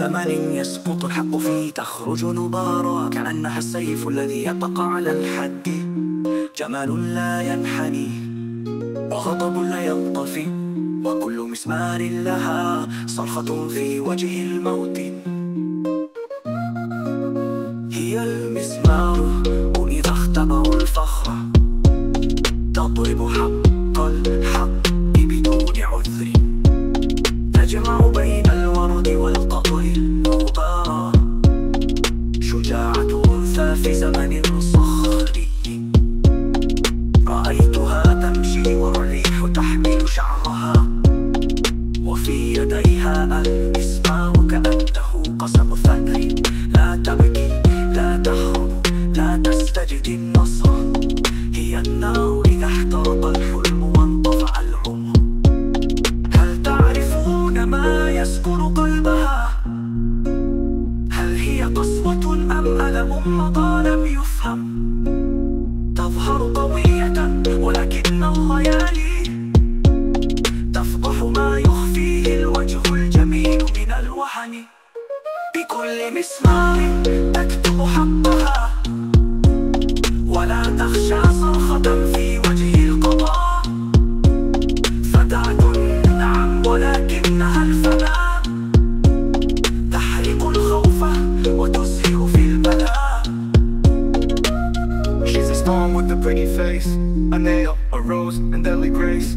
زمن يسقط الحق فيه تخرج نبارا كأنها السيف الذي يبقى على الحد. جمال لا ينحني وغضب لا ينطفي وكل مسمار لها صرخة في وجه الموت. هي المسمار إذا اختبروا الفخر. تضرب حق الحق بدون عذر. تجمع وفي يديها المسمار كأنه قسم ثغر لا تبكي لا تخرب لا تستجد النصر من الوهن بكل مسمار تكتب حقها. ولا تخشى صرخة في وجه القضاء. فتاة نعم ولكنها الفناء تحرق الخوف وتزهر في البلاء. She's a storm with a pretty face, a nail, a rose, and deadly grace.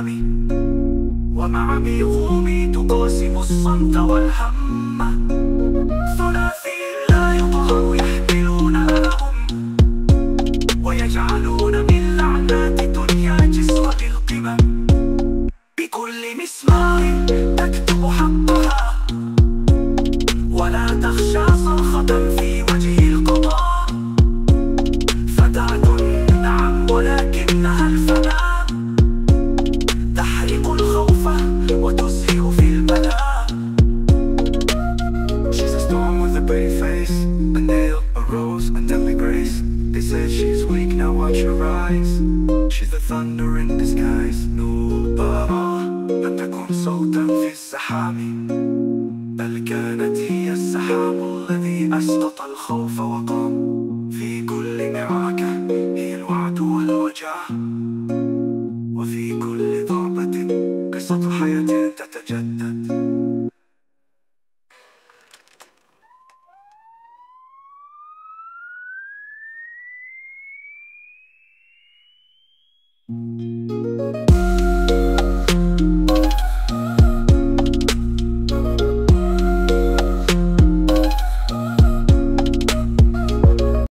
الدم ومع بيغومي تقاسم الصمت والهم. ثلاثي لا يظهر يحملون ألهم ويجعلون من لعنات دنيا جسر القمم. بكل مسمار تكتب حقها They say she's weak, now watch her rise. She's the thunder in disguise. نور براء لن تكون صوتا في الزحام بل كانت هي السحاب الذي أسقط الخوف وقام في كل معركة هي الوعد والوجع وفي كل ضربة قصة حياة تتجدد